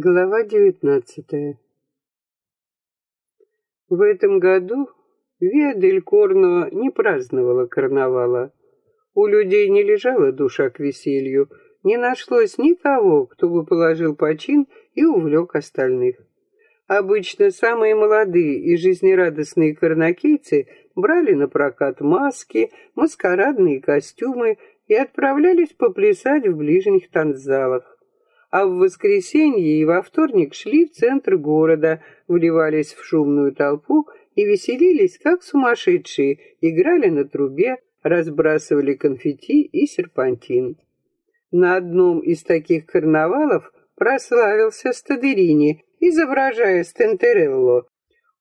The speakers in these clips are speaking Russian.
Глава девятнадцатая В этом году Виа-дель-Корно не праздновала карнавала. У людей не лежала душа к веселью, не нашлось никого, кто бы положил почин и увлек остальных. Обычно самые молодые и жизнерадостные карнакийцы брали на прокат маски, маскарадные костюмы и отправлялись поплясать в ближних танцзалах а в воскресенье и во вторник шли в центр города, вливались в шумную толпу и веселились, как сумасшедшие, играли на трубе, разбрасывали конфетти и серпантин. На одном из таких карнавалов прославился Стадерини, изображая Стентерелло.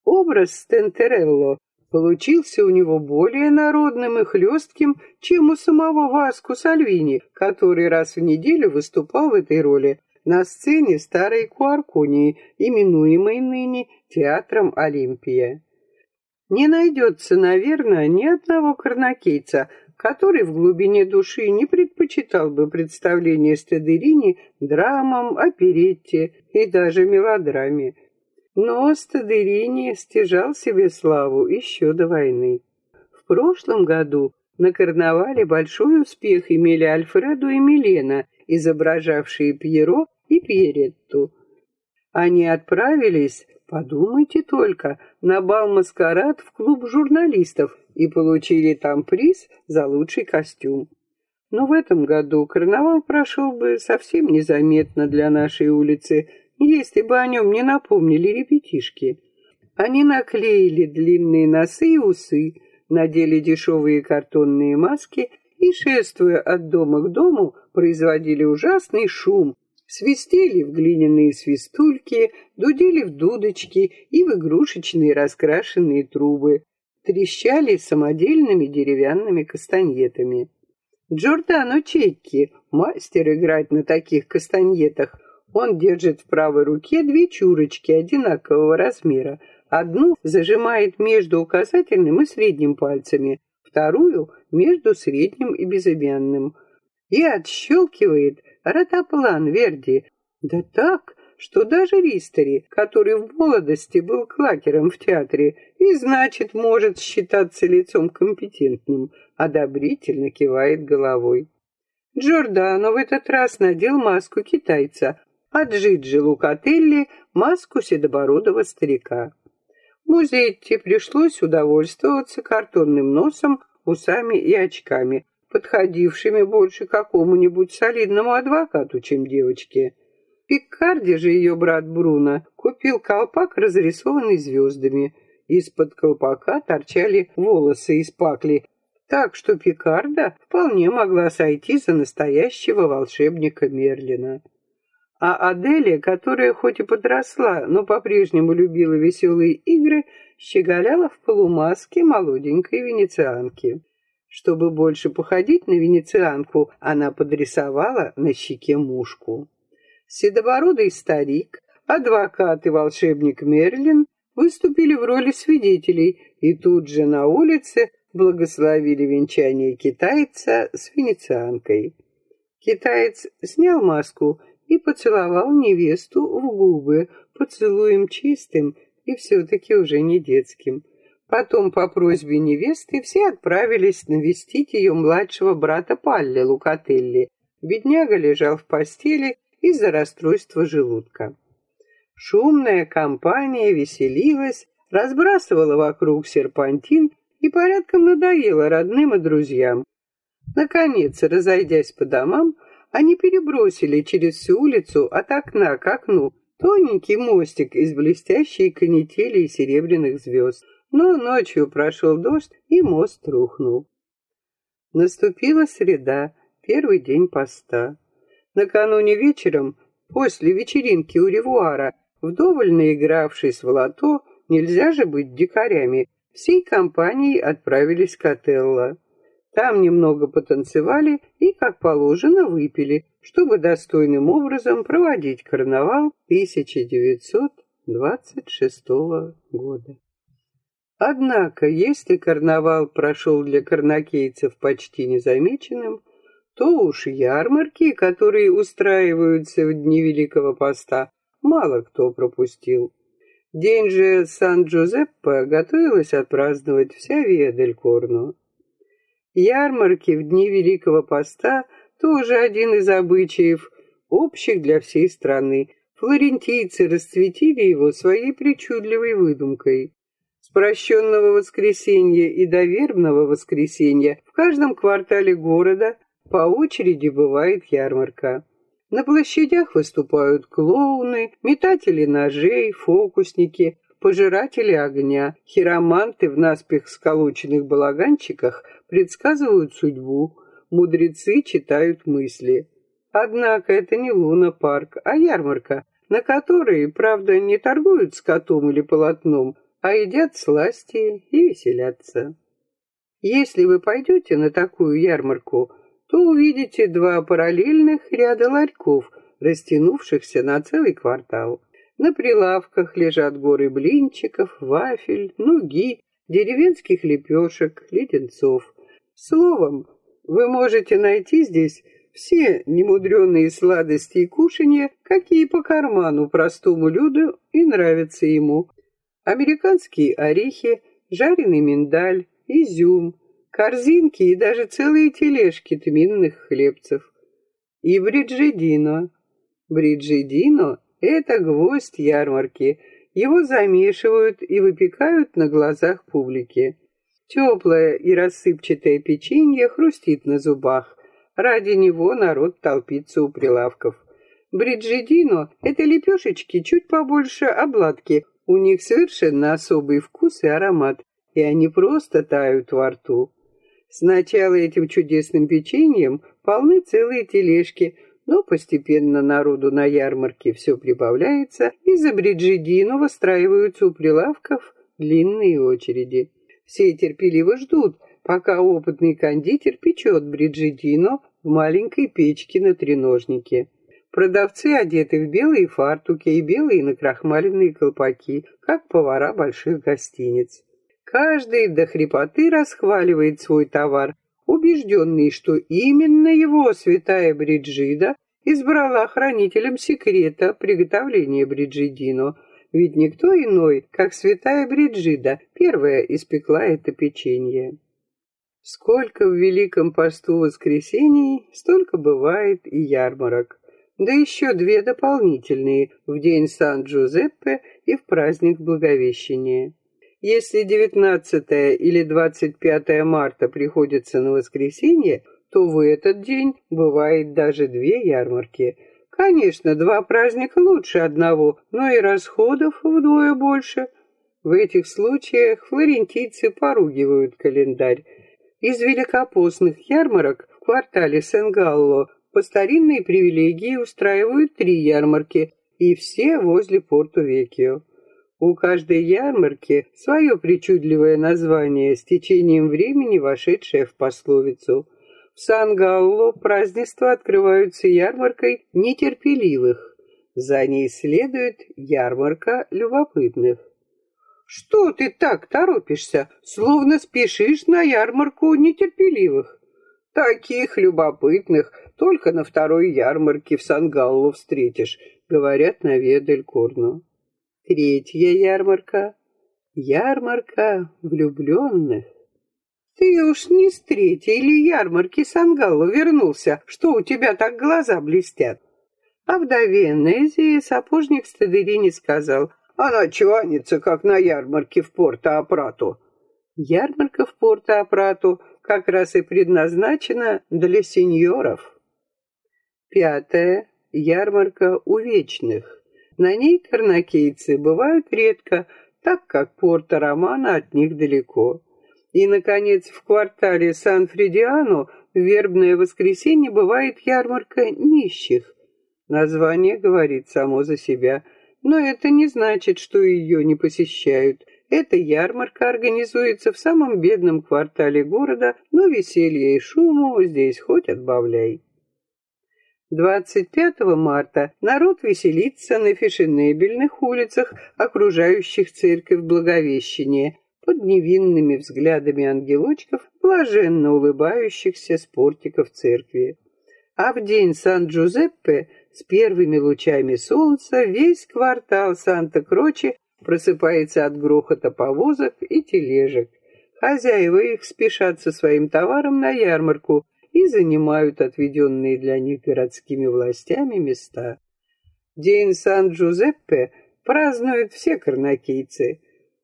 Образ Стентерелло получился у него более народным и хлестким, чем у самого Васку Сальвини, который раз в неделю выступал в этой роли на сцене старой Куаркунии, именуемой ныне Театром Олимпия. Не найдется, наверное, ни одного карнакейца, который в глубине души не предпочитал бы представление Стадерини драмам, оперетте и даже мелодраме. Но Стадерини стяжал себе славу еще до войны. В прошлом году на карнавале большой успех имели Альфредо и Милена, изображавшие Пьеро и Пьеретту. Они отправились, подумайте только, на бал-маскарад в клуб журналистов и получили там приз за лучший костюм. Но в этом году карнавал прошел бы совсем незаметно для нашей улицы, если бы о нем не напомнили ребятишки. Они наклеили длинные носы и усы, надели дешевые картонные маски и, шествуя от дома к дому, производили ужасный шум, свистели в глиняные свистульки, дудели в дудочки и в игрушечные раскрашенные трубы, трещали самодельными деревянными кастаньетами. Джордано Чекки, мастер играть на таких кастаньетах, он держит в правой руке две чурочки одинакового размера. Одну зажимает между указательным и средним пальцами, вторую — между средним и безымянным. И отщелкивает ротоплан Верди. Да так, что даже Ристери, который в молодости был клакером в театре и, значит, может считаться лицом компетентным, одобрительно кивает головой. Джордано в этот раз надел маску китайца, Джиджи Лукателли — маску седобородого старика. Музетти пришлось удовольствоваться картонным носом, усами и очками, подходившими больше какому-нибудь солидному адвокату, чем девочке. Пиккарди же ее брат Бруно купил колпак, разрисованный звездами. Из-под колпака торчали волосы из пакли, так что Пикарда вполне могла сойти за настоящего волшебника Мерлина. А Аделия, которая хоть и подросла, но по-прежнему любила веселые игры, щеголяла в полумаске молоденькой венецианки. Чтобы больше походить на венецианку, она подрисовала на щеке мушку. Седобородый старик, адвокат и волшебник Мерлин выступили в роли свидетелей и тут же на улице благословили венчание китайца с венецианкой. Китаец снял маску и поцеловал невесту в губы, поцелуем чистым и все-таки уже не детским. Потом по просьбе невесты все отправились навестить ее младшего брата Палли Лукателли. Бедняга лежал в постели из-за расстройства желудка. Шумная компания веселилась, разбрасывала вокруг серпантин и порядком надоела родным и друзьям. Наконец, разойдясь по домам, они перебросили через всю улицу от окна к окну тоненький мостик из блестящей канители и серебряных звезд. Но ночью прошел дождь, и мост рухнул. Наступила среда, первый день поста. Накануне вечером, после вечеринки у ревуара, вдоволь наигравшись в лото, нельзя же быть дикарями, всей компанией отправились к Отелло. Там немного потанцевали и, как положено, выпили, чтобы достойным образом проводить карнавал 1926 года. Однако, если карнавал прошел для карнакейцев почти незамеченным, то уж ярмарки, которые устраиваются в дни Великого Поста, мало кто пропустил. День же Сан-Джузеппе готовилась отпраздновать вся Виа-дель-Корно. Ярмарки в дни Великого Поста тоже один из обычаев, общих для всей страны. Флорентийцы расцветили его своей причудливой выдумкой. С прощенного воскресенья и до вербного воскресенья в каждом квартале города по очереди бывает ярмарка. На площадях выступают клоуны, метатели ножей, фокусники, пожиратели огня, хироманты в наспех сколоченных балаганчиках предсказывают судьбу, мудрецы читают мысли. Однако это не луна-парк, а ярмарка, на которой, правда, не торгуют скотом или полотном, а едят сласти и веселятся. Если вы пойдете на такую ярмарку, то увидите два параллельных ряда ларьков, растянувшихся на целый квартал. На прилавках лежат горы блинчиков, вафель, нуги, деревенских лепешек, леденцов. Словом, вы можете найти здесь все немудренные сладости и кушанья, какие по карману простому люду и нравятся ему. Американские орехи, жареный миндаль, изюм, корзинки и даже целые тележки тминных хлебцев. И бриджидино. Бриджидино — это гвоздь ярмарки. Его замешивают и выпекают на глазах публики. Теплое и рассыпчатое печенье хрустит на зубах. Ради него народ толпится у прилавков. Бриджидино — это лепешечки чуть побольше обладки. У них совершенно особый вкус и аромат, и они просто тают во рту. Сначала этим чудесным печеньем полны целые тележки, но постепенно народу на ярмарке все прибавляется, и за бриджидину выстраиваются у прилавков длинные очереди. Все терпеливо ждут, пока опытный кондитер печет бриджидино в маленькой печке на треножнике. Продавцы одеты в белые фартуки и белые накрахмаленные колпаки, как повара больших гостиниц. Каждый до хрипоты расхваливает свой товар, убежденный, что именно его святая Бриджида избрала хранителем секрета приготовления бриджидино, ведь никто иной, как святая Бриджида, первая испекла это печенье. Сколько в Великом посту воскресений, столько бывает и ярмарок. Да еще две дополнительные в день Сан-Джузеппе и в праздник Благовещения. Если 19 или 25 марта приходится на воскресенье, то в этот день бывает даже две ярмарки. Конечно, два праздника лучше одного, но и расходов вдвое больше. В этих случаях флорентийцы поругивают календарь. Из великопостных ярмарок в квартале Сен-Галло по старинной привилегии устраивают три ярмарки, и все возле Порту-Векио. У каждой ярмарки свое причудливое название, с течением времени вошедшее в пословицу. В Сан-Галло празднества открываются ярмаркой нетерпеливых. За ней следует ярмарка любопытных. Что ты так торопишься, словно спешишь на ярмарку нетерпеливых? Таких любопытных только на второй ярмарке в Сан-Галло встретишь, говорят на Ведель-Корну. Третья ярмарка — ярмарка влюбленных. Ты уж не с третьей или ярмарки Сан-Галло вернулся, что у тебя так глаза блестят. А вдове Нези сапожник Стадерини сказал, она чванится, как на ярмарке в Порто-Апрату. Ярмарка в Порто-Апрату как раз и предназначена для сеньоров. Пятая ярмарка у вечных. На ней карнакейцы бывают редко, так как Порто-Романо от них далеко. И, наконец, в квартале Сан-Фридиано в вербное воскресенье бывает ярмарка нищих. Название говорит само за себя – но это не значит, что ее не посещают. Эта ярмарка организуется в самом бедном квартале города, но веселья и шуму здесь хоть отбавляй. 25 марта народ веселится на фешенебельных улицах, окружающих церковь Благовещения, под невинными взглядами ангелочков, блаженно улыбающихся с портиков церкви. А в день Сан-Джузеппе с первыми лучами солнца весь квартал Санта-Кроче просыпается от грохота повозок и тележек. Хозяева их спешат со своим товаром на ярмарку и занимают отведенные для них городскими властями места. День Сан-Джузеппе празднуют все карнакийцы.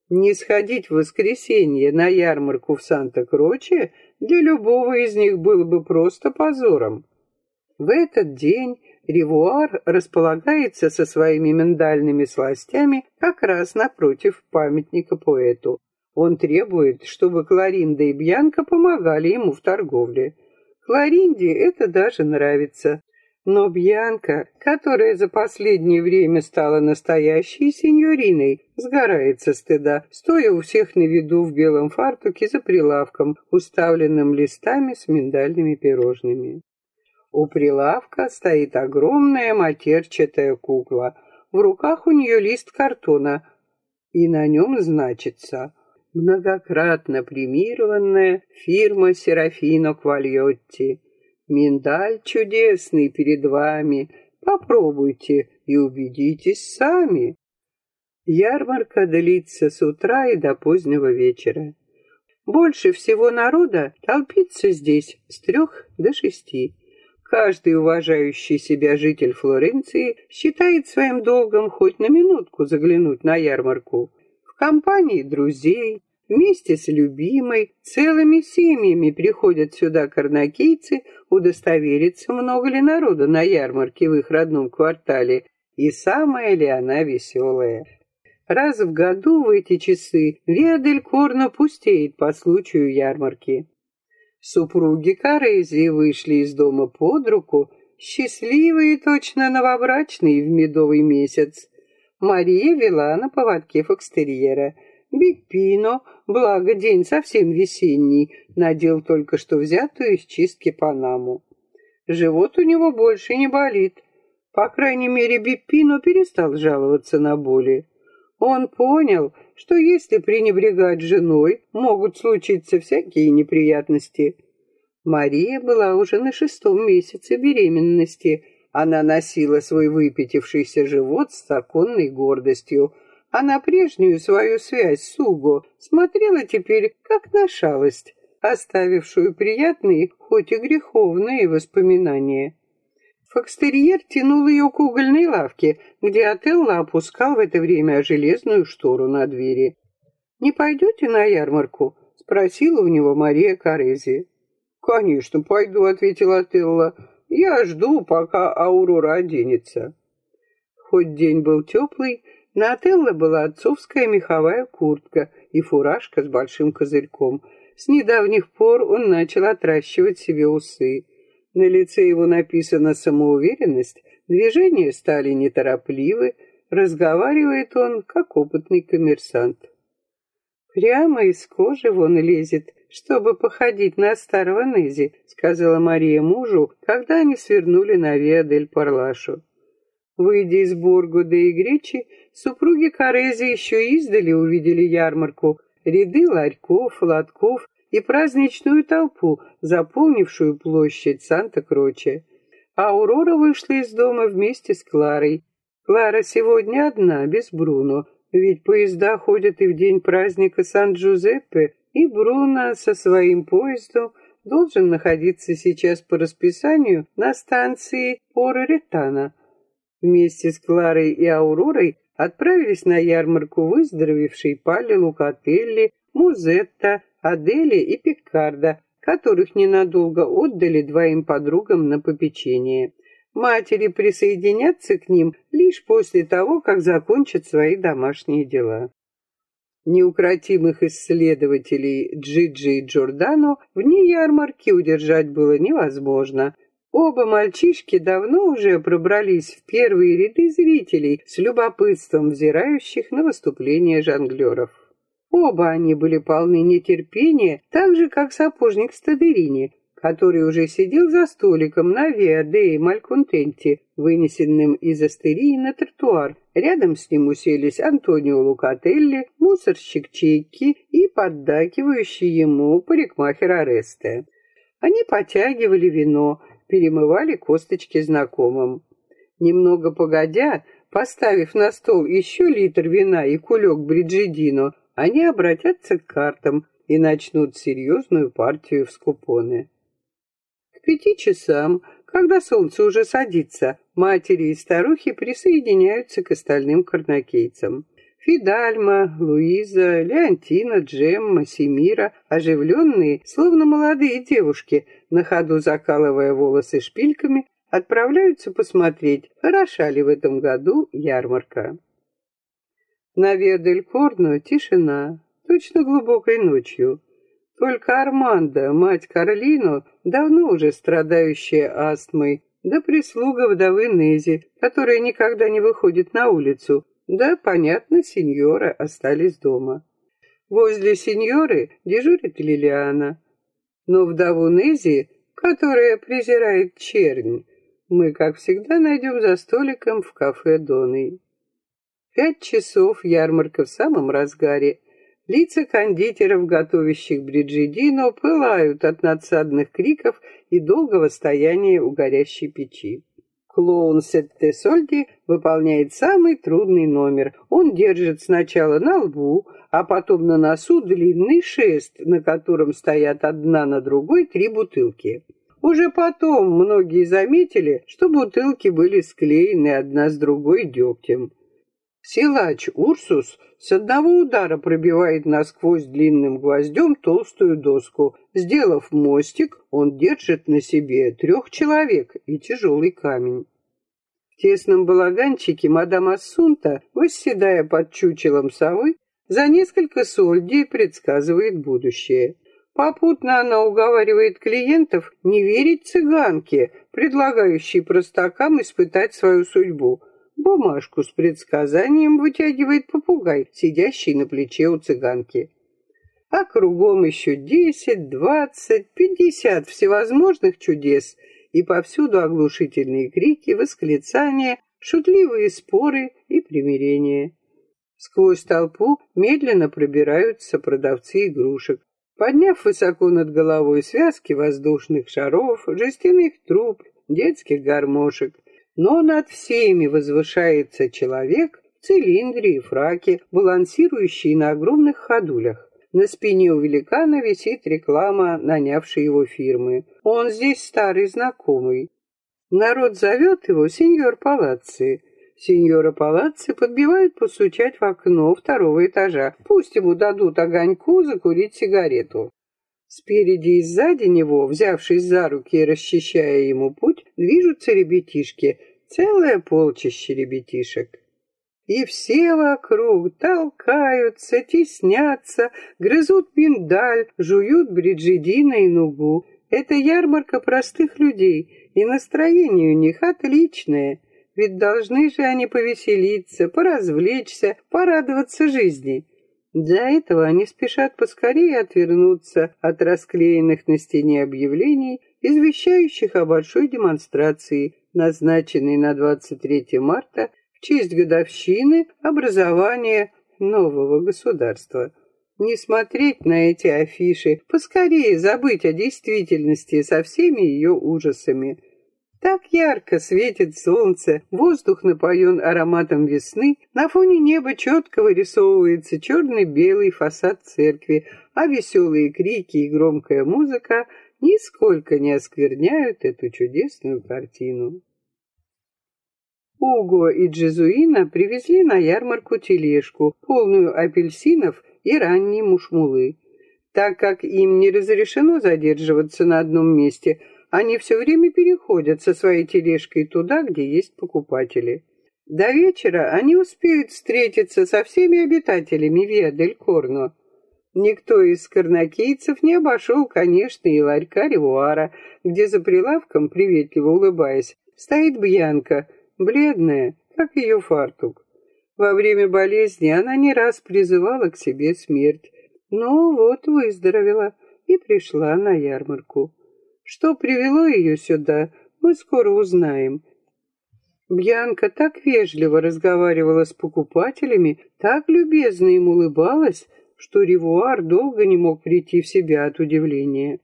Не сходить в воскресенье на ярмарку в Санта-Кроче для любого из них было бы просто позором. В этот день Ревуар располагается со своими миндальными сластями как раз напротив памятника поэту. Он требует, чтобы Кларинда и Бьянка помогали ему в торговле. Кларинде это даже нравится. Но Бьянка, которая за последнее время стала настоящей сеньориной, сгорает со стыда, стоя у всех на виду в белом фартуке за прилавком, уставленным листами с миндальными пирожными. У прилавка стоит огромная матерчатая кукла. В руках у нее лист картона, и на нем значится многократно премированная фирма Серафино Квальотти. Миндаль чудесный перед вами. Попробуйте и убедитесь сами. Ярмарка длится с утра и до позднего вечера. Больше всего народа толпится здесь с трех до шести. Каждый уважающий себя житель Флоренции считает своим долгом хоть на минутку заглянуть на ярмарку. Компании друзей, вместе с любимой, целыми семьями приходят сюда карнакийцы удостовериться, много ли народа на ярмарке в их родном квартале и самая ли она веселая. Раз в году в эти часы Виадель Корно пустеет по случаю ярмарки. Супруги Карези вышли из дома под руку, счастливые точно новобрачные в медовый месяц. Мария вела на поводке фокстерьера. Биппино, благо день совсем весенний, надел только что взятую из чистки Панаму. Живот у него больше не болит. По крайней мере, Биппино перестал жаловаться на боли. Он понял, что если пренебрегать женой, могут случиться всякие неприятности. Мария была уже на шестом месяце беременности. Она носила свой выпятившийся живот с законной гордостью, а на прежнюю свою связь с Уго смотрела теперь как на шалость, оставившую приятные, хоть и греховные воспоминания. Фокстерьер тянул ее к угольной лавке, где Отелло опускал в это время железную штору на двери. «Не пойдете на ярмарку?» — спросила у него Мария Карези. «Конечно, пойду», — ответил Отелло. «Я жду, пока Аурора оденется». Хоть день был теплый, на Отелло была отцовская меховая куртка и фуражка с большим козырьком. С недавних пор он начал отращивать себе усы. На лице его написана самоуверенность, движения стали неторопливы, разговаривает он, как опытный коммерсант. Прямо из кожи вон лезет, чтобы походить на старого Нези, сказала Мария мужу, когда они свернули на Виа-дель-Парлашу. Выйдя из Бургуда и Гречи, супруги Карези еще издали увидели ярмарку, ряды ларьков, лотков и праздничную толпу, заполнившую площадь Санта-Кроче. Аурора вышла из дома вместе с Кларой. Клара сегодня одна, без Бруно, ведь поезда ходят и в день праздника Сан-Джузеппе, и Бруно со своим поездом должен находиться сейчас по расписанию на станции Пора-Ретана. Вместе с Кларой и Ауророй отправились на ярмарку выздоровевшие Палли Лукателли, Музетта, Адели и Пиккарда, которых ненадолго отдали двоим подругам на попечение. Матери присоединятся к ним лишь после того, как закончат свои домашние дела. Неукротимых исследователей Джиджи и Джордано вне ярмарки удержать было невозможно. Оба мальчишки давно уже пробрались в первые ряды зрителей с любопытством взирающих на выступления жонглеров. Оба они были полны нетерпения, так же, как сапожник Стадерини, который уже сидел за столиком на Виа де Мальконтенте, вынесенным из астерии на тротуар. Рядом с ним уселись Антонио Лукателли, мусорщик Чекки и поддакивающий ему парикмахер Аресте. Они потягивали вино, перемывали косточки знакомым. Немного погодя, поставив на стол еще литр вина и кулек бриджидино, они обратятся к картам и начнут серьезную партию в скупоны. Пяти часам, когда солнце уже садится, матери и старухи присоединяются к остальным карнакейцам. Фидальма, Луиза, Леонтина, Джемма, Семира, оживленные, словно молодые девушки, на ходу закалывая волосы шпильками, отправляются посмотреть, хороша ли в этом году ярмарка. На Ведель-Корно тишина, точно глубокой ночью. Только Армандо, мать Карлину, давно уже страдающая астмой, да прислуга вдовы Нези, которая никогда не выходит на улицу, да, понятно, сеньоры остались дома. Возле сеньоры дежурит Лилиана. Но вдову Нези, которая презирает чернь, мы, как всегда, найдем за столиком в кафе Доной. Пять часов ярмарка в самом разгаре. Лица кондитеров, готовящих бриджидино, пылают от надсадных криков и долгого стояния у горящей печи. Клоун Сетте Сольди выполняет самый трудный номер. Он держит сначала на лбу, а потом на носу длинный шест, на котором стоят одна на другой три бутылки. Уже потом многие заметили, что бутылки были склеены одна с другой дегтем. Силач Урсус с одного удара пробивает насквозь длинным гвоздем толстую доску. Сделав мостик, он держит на себе трех человек и тяжелый камень. В тесном балаганчике мадам Ассунта, восседая под чучелом совы, за несколько сольдей предсказывает будущее. Попутно она уговаривает клиентов не верить цыганке, предлагающей простакам испытать свою судьбу – Бумажку с предсказанием вытягивает попугай, сидящий на плече у цыганки. А кругом еще десять, двадцать, пятьдесят всевозможных чудес, и повсюду оглушительные крики, восклицания, шутливые споры и примирения. Сквозь толпу медленно пробираются продавцы игрушек. Подняв высоко над головой связки воздушных шаров, жестяных труб, детских гармошек, но над всеми возвышается человек в цилиндре и фраке, балансирующий на огромных ходулях. На спине у великана висит реклама, нанявшей его фирмы. Он здесь старый знакомый. Народ зовет его сеньор Палацци. Сеньора Палацци подбивают постучать в окно второго этажа. Пусть ему дадут огоньку закурить сигарету. Спереди и сзади него, взявшись за руки и расчищая ему путь, движутся ребятишки, целое полчище ребятишек. И все вокруг толкаются, теснятся, грызут миндаль, жуют бриджидина и нугу. Это ярмарка простых людей, и настроение у них отличное, ведь должны же они повеселиться, поразвлечься, порадоваться жизни. Для этого они спешат поскорее отвернуться от расклеенных на стене объявлений, извещающих о большой демонстрации, назначенной на 23 марта в честь годовщины образования нового государства. Не смотреть на эти афиши, поскорее забыть о действительности со всеми ее ужасами – так ярко светит солнце, воздух напоен ароматом весны, на фоне неба четко вырисовывается черный-белый фасад церкви, а веселые крики и громкая музыка нисколько не оскверняют эту чудесную картину. Уго и Джезуина привезли на ярмарку тележку, полную апельсинов и ранней мушмулы. Так как им не разрешено задерживаться на одном месте – они все время переходят со своей тележкой туда, где есть покупатели. До вечера они успеют встретиться со всеми обитателями Виа-дель-Корно. Никто из карнакийцев не обошел, конечно, и ларька Ревуара, где за прилавком, приветливо улыбаясь, стоит Бьянка, бледная, как ее фартук. Во время болезни она не раз призывала к себе смерть, но вот выздоровела и пришла на ярмарку. Что привело ее сюда, мы скоро узнаем. Бьянка так вежливо разговаривала с покупателями, так любезно им улыбалась, что Ревуар долго не мог прийти в себя от удивления.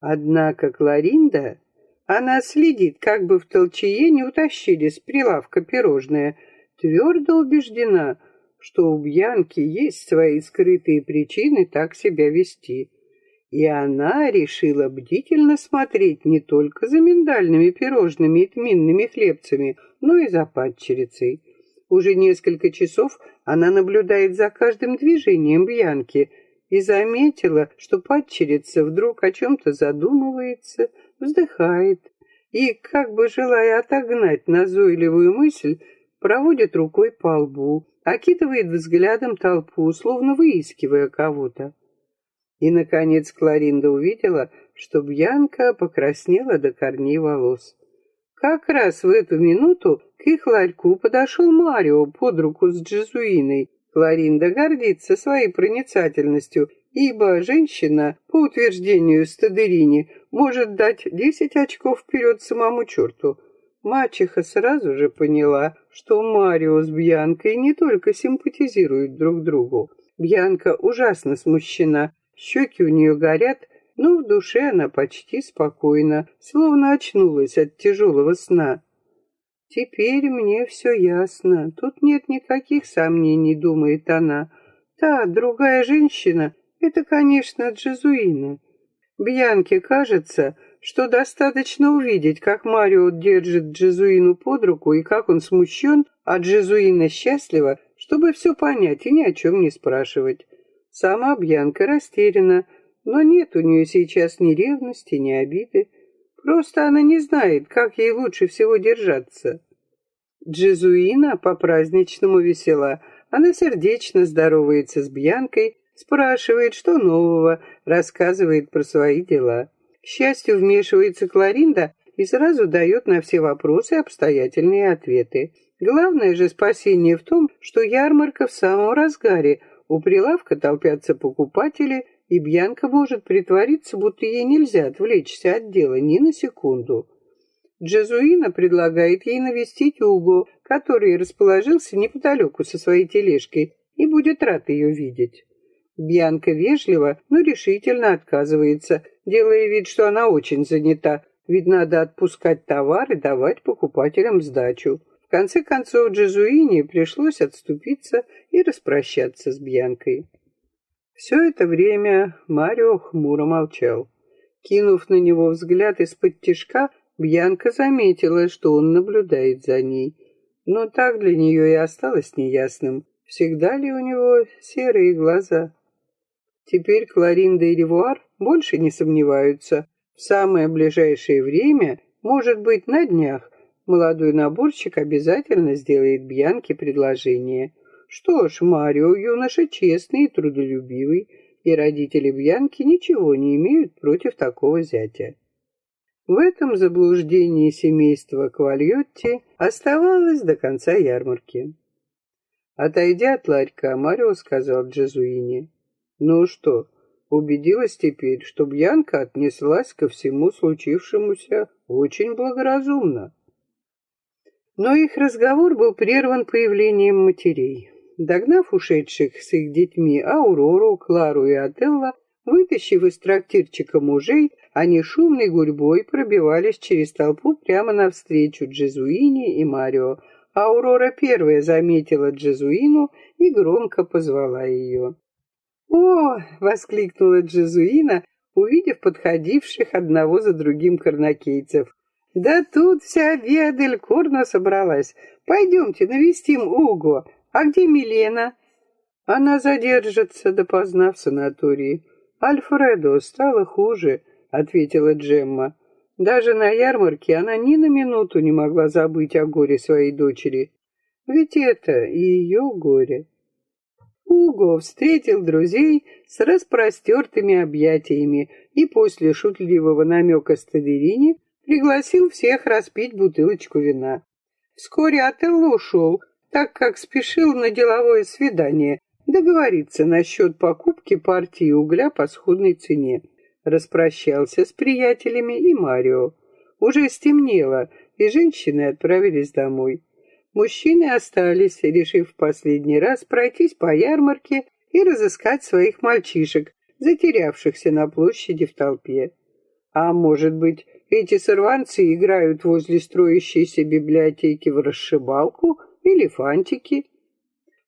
Однако Кларинда, Она следит, как бы в толчее не утащили с прилавка пирожное. Твердо убеждена, что у Бьянки есть свои скрытые причины так себя вести. И она решила бдительно смотреть не только за миндальными пирожными и тминными хлебцами, но и за падчерицей. Уже несколько часов она наблюдает за каждым движением Бьянки и заметила, что падчерица вдруг о чем-то задумывается, вздыхает и, как бы желая отогнать назойливую мысль, проводит рукой по лбу, окидывает взглядом толпу, словно выискивая кого-то. И, наконец, Кларинда увидела, что Бьянка покраснела до корней волос. Как раз в эту минуту к их ларьку подошел Марио под руку с Джезуиной. Кларинда гордится своей проницательностью, ибо женщина, по утверждению Стадерини, может дать десять очков вперед самому черту. Мачеха сразу же поняла, что Марио с Бьянкой не только симпатизируют друг другу. Бьянка ужасно смущена, щеки у нее горят, но в душе она почти спокойна, словно очнулась от тяжелого сна. Теперь мне все ясно, тут нет никаких сомнений, думает она. Та, другая женщина, это, конечно, Джезуина. Бьянке кажется, что достаточно увидеть, как Марио держит Джезуину под руку и как он смущен, а Джезуина счастлива, чтобы все понять и ни о чем не спрашивать. Сама Бьянка растеряна, но нет у нее сейчас ни ревности, ни обиды. Просто она не знает, как ей лучше всего держаться. Джезуина по-праздничному весела. Она сердечно здоровается с Бьянкой, спрашивает, что нового, рассказывает про свои дела. К счастью, вмешивается Кларинда и сразу дает на все вопросы обстоятельные ответы. Главное же спасение в том, что ярмарка в самом разгаре, у прилавка толпятся покупатели, и Бьянка может притвориться, будто ей нельзя отвлечься от дела ни на секунду. Джезуина предлагает ей навестить Уго, который расположился неподалеку со своей тележкой и будет рад ее видеть. Бьянка вежливо, но решительно отказывается, делая вид, что она очень занята, ведь надо отпускать товар и давать покупателям сдачу. В конце концов Джезуине пришлось отступиться и распрощаться с Бьянкой. Все это время Марио хмуро молчал. Кинув на него взгляд из-под тишка, Бьянка заметила, что он наблюдает за ней. Но так для нее и осталось неясным, всегда ли у него серые глаза. Теперь Кларинда и Ревуар больше не сомневаются. В самое ближайшее время, может быть, на днях, молодой наборщик обязательно сделает Бьянке предложение. Что ж, Марио юноша честный и трудолюбивый, и родители Бьянки ничего не имеют против такого зятя. В этом заблуждении семейства Квальотти оставалось до конца ярмарки. Отойдя от ларька, Марио сказал Джезуине, «Ну что, убедилась теперь, что Бьянка отнеслась ко всему случившемуся очень благоразумно?» Но их разговор был прерван появлением матерей. Догнав ушедших с их детьми Аурору, Клару и Отелло, вытащив из трактирчика мужей, они шумной гурьбой пробивались через толпу прямо навстречу Джезуине и Марио. Аурора первая заметила Джезуину и громко позвала ее. «О!» — воскликнула Джезуина, увидев подходивших одного за другим карнакейцев. «Да тут вся Виа дель Корно собралась. Пойдемте навестим Уго. А где Милена? Она задержится допоздна в санатории. Альфредо стало хуже, ответила Джемма. Даже на ярмарке она ни на минуту не могла забыть о горе своей дочери. Ведь это ее горе. Уго встретил друзей с распростертыми объятиями и после шутливого намека Стадерине пригласил всех распить бутылочку вина. Вскоре Отелло ушел, так как спешил на деловое свидание договориться насчет покупки партии угля по сходной цене. Распрощался с приятелями и Марио. Уже стемнело, и женщины отправились домой. Мужчины остались, решив в последний раз пройтись по ярмарке и разыскать своих мальчишек, затерявшихся на площади в толпе. А может быть, Эти сорванцы играют возле строящейся библиотеки в расшибалку или фантики.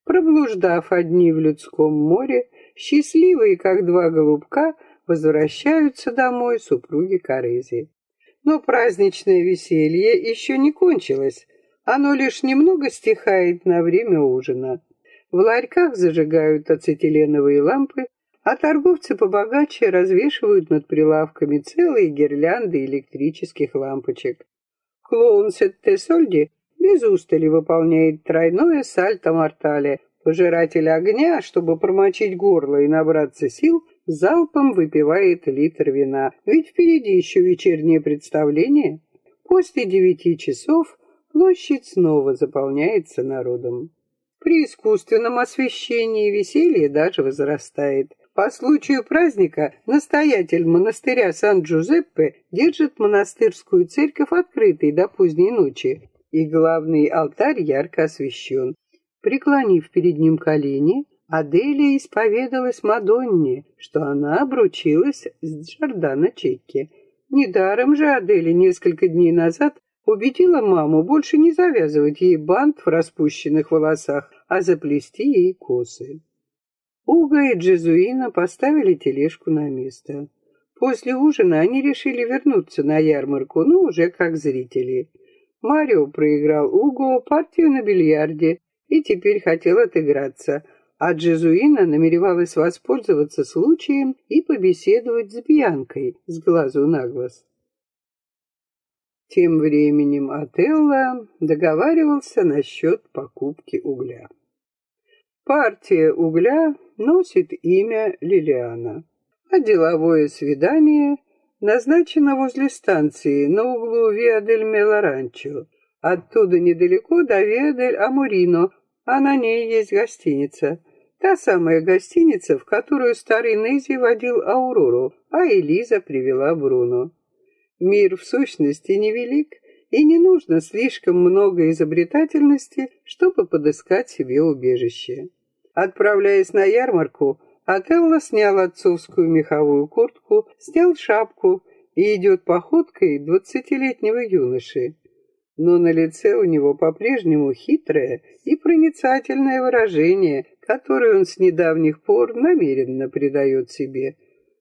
Проблуждав одни в людском море, счастливые, как два голубка, возвращаются домой супруги Корызи. Но праздничное веселье еще не кончилось, оно лишь немного стихает на время ужина. В ларьках зажигают ацетиленовые лампы, а торговцы побогаче развешивают над прилавками целые гирлянды электрических лампочек. Клоун Сеттесольди без устали выполняет тройное сальто-мортале. Пожиратель огня, чтобы промочить горло и набраться сил, залпом выпивает литр вина. Ведь впереди еще вечернее представление. После девяти часов площадь снова заполняется народом. При искусственном освещении веселье даже возрастает. По случаю праздника настоятель монастыря Сан-Джузеппе держит монастырскую церковь открытой до поздней ночи, и главный алтарь ярко освещен. Преклонив перед ним колени, Аделия исповедалась Мадонне, что она обручилась с Джордано Чекки. Недаром же Аделия несколько дней назад убедила маму больше не завязывать ей бант в распущенных волосах, а заплести ей косы. Уга и Джезуина поставили тележку на место. После ужина они решили вернуться на ярмарку, но уже как зрители. Марио проиграл Уго партию на бильярде и теперь хотел отыграться, а Джезуина намеревалась воспользоваться случаем и побеседовать с Бьянкой с глазу на глаз. Тем временем Отелло договаривался насчет покупки угля. Партия угля носит имя Лилиана, а деловое свидание назначено возле станции на углу Виадель-Мелоранчо. Оттуда недалеко до Виадель-Амурино, а на ней есть гостиница. Та самая гостиница, в которую старый Нези водил Аурору, а Элиза привела Бруно. Мир в сущности невелик, и не нужно слишком много изобретательности, чтобы подыскать себе убежище. Отправляясь на ярмарку, Отелло снял отцовскую меховую куртку, снял шапку и идет походкой двадцатилетнего юноши. Но на лице у него по-прежнему хитрое и проницательное выражение, которое он с недавних пор намеренно придает себе.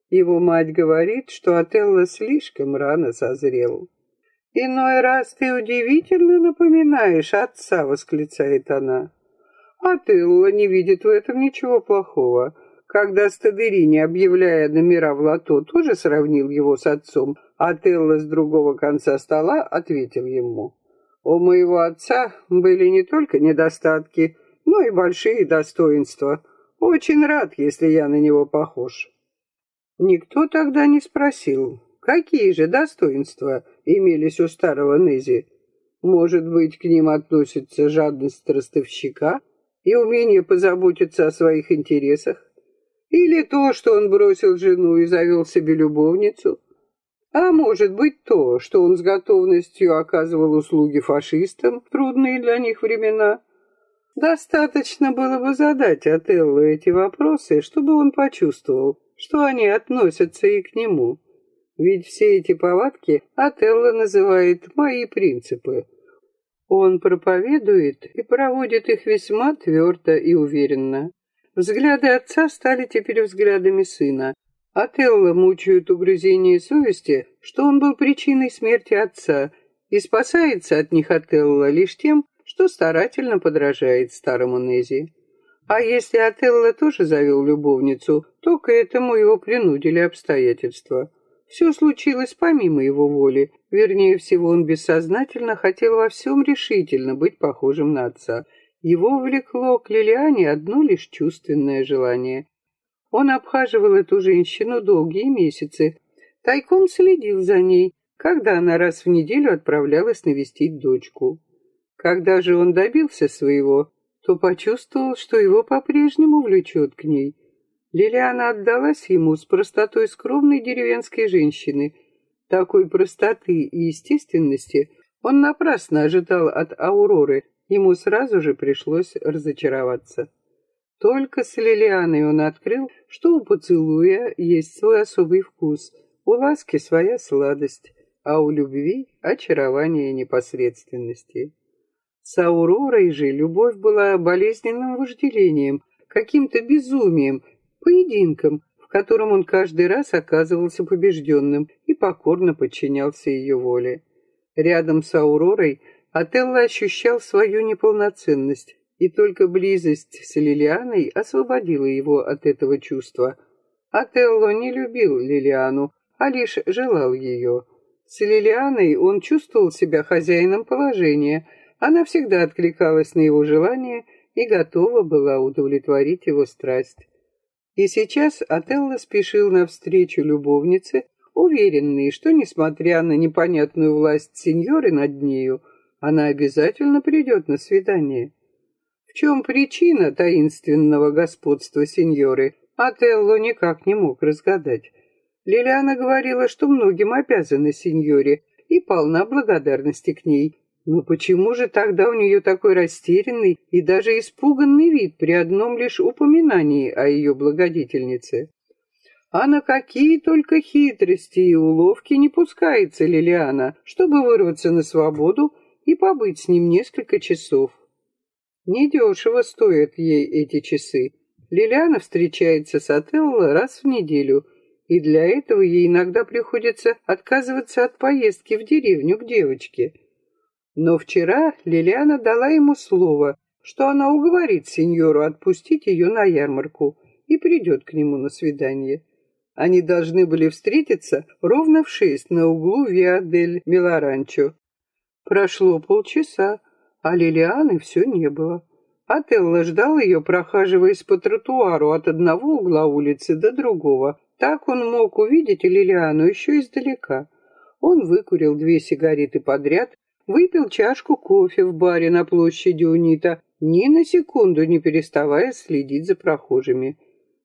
Его мать говорит, что Отелло слишком рано созрел. «Иной раз ты удивительно напоминаешь отца», — восклицает она. Аттилла не видит в этом ничего плохого. Когда Стадерини, объявляя номера в лото, тоже сравнил его с отцом, Аттилла с другого конца стола ответил ему. У моего отца были не только недостатки, но и большие достоинства. Очень рад, если я на него похож. Никто тогда не спросил, какие же достоинства имелись у старого Нези. Может быть, к ним относится жадность ростовщика — и умение позаботиться о своих интересах, или то, что он бросил жену и завел себе любовницу, а может быть то, что он с готовностью оказывал услуги фашистам в трудные для них времена. Достаточно было бы задать Отеллу эти вопросы, чтобы он почувствовал, что они относятся и к нему. Ведь все эти повадки Отелло называет «мои принципы», он проповедует и проводит их весьма твердо и уверенно. Взгляды отца стали теперь взглядами сына. Отелло мучают угрызения совести, что он был причиной смерти отца, и спасается от них Отелло лишь тем, что старательно подражает старому Нези. А если Отелло тоже завел любовницу, то к этому его принудили обстоятельства. Все случилось помимо его воли. Вернее всего, он бессознательно хотел во всем решительно быть похожим на отца. Его влекло к Лилиане одно лишь чувственное желание. Он обхаживал эту женщину долгие месяцы, тайком следил за ней, когда она раз в неделю отправлялась навестить дочку. Когда же он добился своего, то почувствовал, что его по-прежнему влечет к ней – Лилиана отдалась ему с простотой скромной деревенской женщины. Такой простоты и естественности он напрасно ожидал от Ауроры, ему сразу же пришлось разочароваться. Только с Лилианой он открыл, что у поцелуя есть свой особый вкус, у ласки своя сладость. а у любви очарование непосредственности. С Ауророй же любовь была болезненным вожделением, каким-то безумием, поединком, в котором он каждый раз оказывался побежденным и покорно подчинялся ее воле. Рядом с Ауророй Отелло ощущал свою неполноценность, и только близость с Лилианой освободила его от этого чувства. Отелло не любил Лилиану, а лишь желал ее. С Лилианой он чувствовал себя хозяином положения, она всегда откликалась на его желания и готова была удовлетворить его страсть. И сейчас Отелло спешил навстречу любовнице, уверенный, что, несмотря на непонятную власть сеньоры над нею, она обязательно придет на свидание. В чем причина таинственного господства сеньоры, Отелло никак не мог разгадать. Лилиана говорила, что многим обязана сеньоре и полна благодарности к ней. Но почему же тогда у нее такой растерянный и даже испуганный вид при одном лишь упоминании о ее благодетельнице? А на какие только хитрости и уловки не пускается Лилиана, чтобы вырваться на свободу и побыть с ним несколько часов. Недешево стоят ей эти часы. Лилиана встречается с Отелло раз в неделю, и для этого ей иногда приходится отказываться от поездки в деревню к девочке. Но вчера Лилиана дала ему слово, что она уговорит сеньору отпустить ее на ярмарку и придет к нему на свидание. Они должны были встретиться ровно в шесть на углу Виадель Милоранчо. Прошло полчаса, а Лилианы все не было. Отелло ждал ее, прохаживаясь по тротуару от одного угла улицы до другого. Так он мог увидеть Лилиану еще издалека. Он выкурил две сигареты подряд, выпил чашку кофе в баре на площади Унита, ни на секунду не переставая следить за прохожими.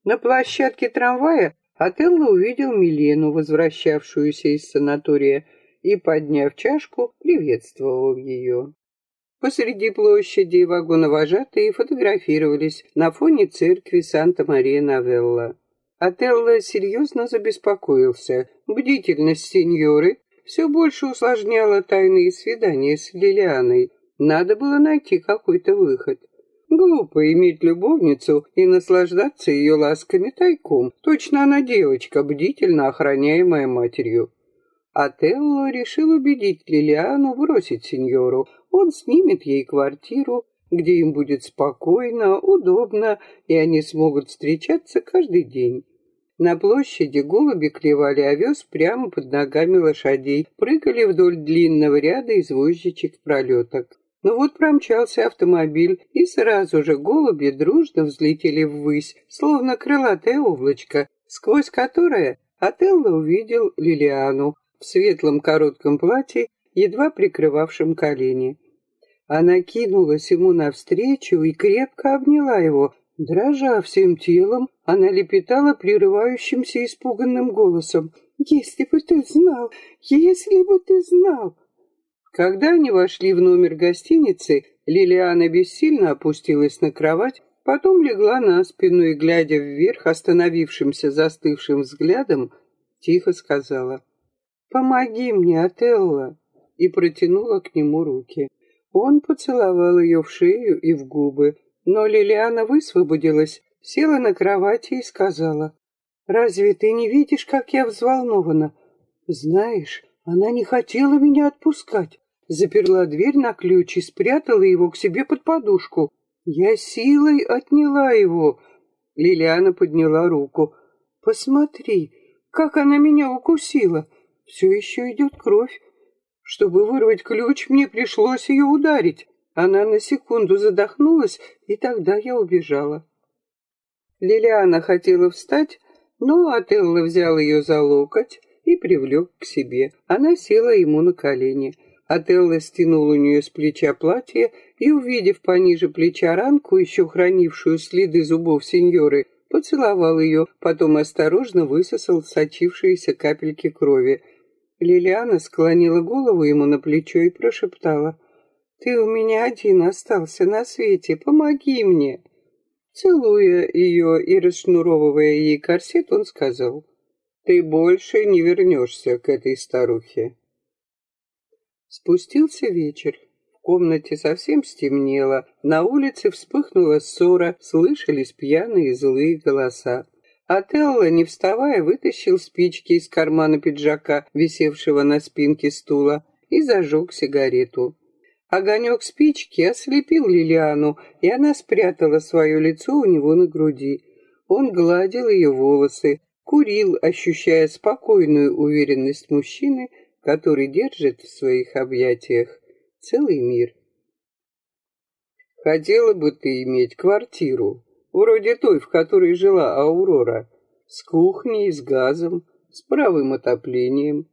На площадке трамвая Отелло увидел Милену, возвращавшуюся из санатория, и, подняв чашку, приветствовал ее. Посреди площади вагоновожатые фотографировались на фоне церкви Санта-Мария-Новелла. Отелло серьезно забеспокоился. Бдительность сеньоры все больше усложняла тайные свидания с Лилианой. Надо было найти какой-то выход. Глупо иметь любовницу и наслаждаться ее ласками тайком. Точно она девочка, бдительно охраняемая матерью. Отелло решил убедить Лилиану бросить сеньору. Он снимет ей квартиру, где им будет спокойно, удобно, и они смогут встречаться каждый день. На площади голуби клевали овес прямо под ногами лошадей, прыгали вдоль длинного ряда извозчичек пролеток. Но вот промчался автомобиль, и сразу же голуби дружно взлетели ввысь, словно крылатое облачко, сквозь которое Отелло увидел Лилиану, в светлом коротком платье, едва прикрывавшем колени. Она кинулась ему навстречу и крепко обняла его. Дрожа всем телом, она лепетала прерывающимся испуганным голосом. «Если бы ты знал! Если бы ты знал!» Когда они вошли в номер гостиницы, Лилиана бессильно опустилась на кровать, потом легла на спину и, глядя вверх остановившимся застывшим взглядом, тихо сказала «Помоги мне, Отелло!» и протянула к нему руки. Он поцеловал ее в шею и в губы, но Лилиана высвободилась, села на кровати и сказала, «Разве ты не видишь, как я взволнована? Знаешь, она не хотела меня отпускать, заперла дверь на ключ и спрятала его к себе под подушку. Я силой отняла его». Лилиана подняла руку. «Посмотри, как она меня укусила!» Все еще идет кровь. Чтобы вырвать ключ, мне пришлось ее ударить. Она на секунду задохнулась, и тогда я убежала. Лилиана хотела встать, но Отелло взял ее за локоть и привлек к себе. Она села ему на колени. Отелло стянул у нее с плеча платье и, увидев пониже плеча ранку, еще хранившую следы зубов сеньоры, поцеловал ее, потом осторожно высосал сочившиеся капельки крови. Лилиана склонила голову ему на плечо и прошептала. «Ты у меня один остался на свете, помоги мне!» Целуя ее и расшнуровывая ей корсет, он сказал. «Ты больше не вернешься к этой старухе». Спустился вечер. В комнате совсем стемнело, на улице вспыхнула ссора, слышались пьяные злые голоса. Отелло, не вставая, вытащил спички из кармана пиджака, висевшего на спинке стула, и зажег сигарету. Огонек спички ослепил Лилиану, и она спрятала свое лицо у него на груди. Он гладил ее волосы, курил, ощущая спокойную уверенность мужчины, который держит в своих объятиях целый мир. Хотела бы ты иметь квартиру, вроде той, в которой жила Аурора, с кухней, с газом, с правым отоплением.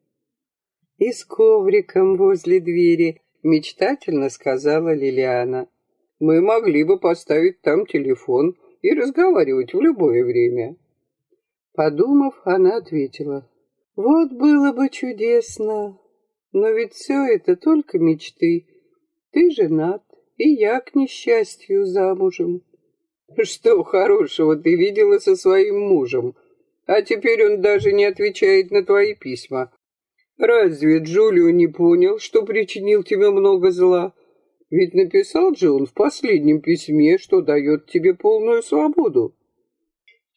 И с ковриком возле двери, мечтательно сказала Лилиана. Мы могли бы поставить там телефон и разговаривать в любое время. Подумав, она ответила. Вот было бы чудесно, но ведь все это только мечты. Ты женат, и я, к несчастью, замужем. Что хорошего ты видела со своим мужем? А теперь он даже не отвечает на твои письма. Разве Джулио не понял, что причинил тебе много зла? Ведь написал же он в последнем письме, что дает тебе полную свободу.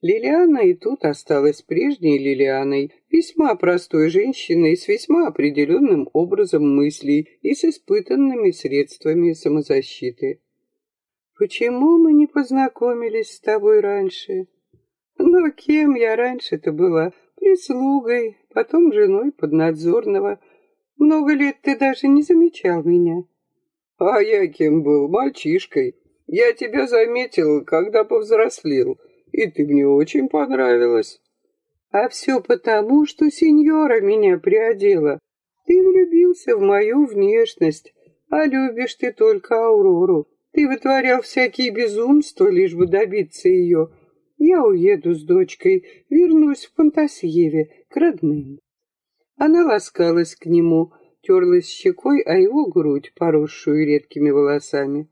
Лилиана и тут осталась прежней Лилианой, весьма простой женщиной с весьма определенным образом мыслей и с испытанными средствами самозащиты. Почему мы не познакомились с тобой раньше? Но кем я раньше-то была? Прислугой, потом женой поднадзорного. Много лет ты даже не замечал меня. А я кем был? Мальчишкой. Я тебя заметил, когда повзрослел, и ты мне очень понравилась. А все потому, что сеньора меня приодела. Ты влюбился в мою внешность, а любишь ты только Аурору. Ты вытворял всякие безумства, лишь бы добиться ее. Я уеду с дочкой, вернусь в Пантасьеве, к родным. Она ласкалась к нему, терлась щекой о его грудь, поросшую редкими волосами.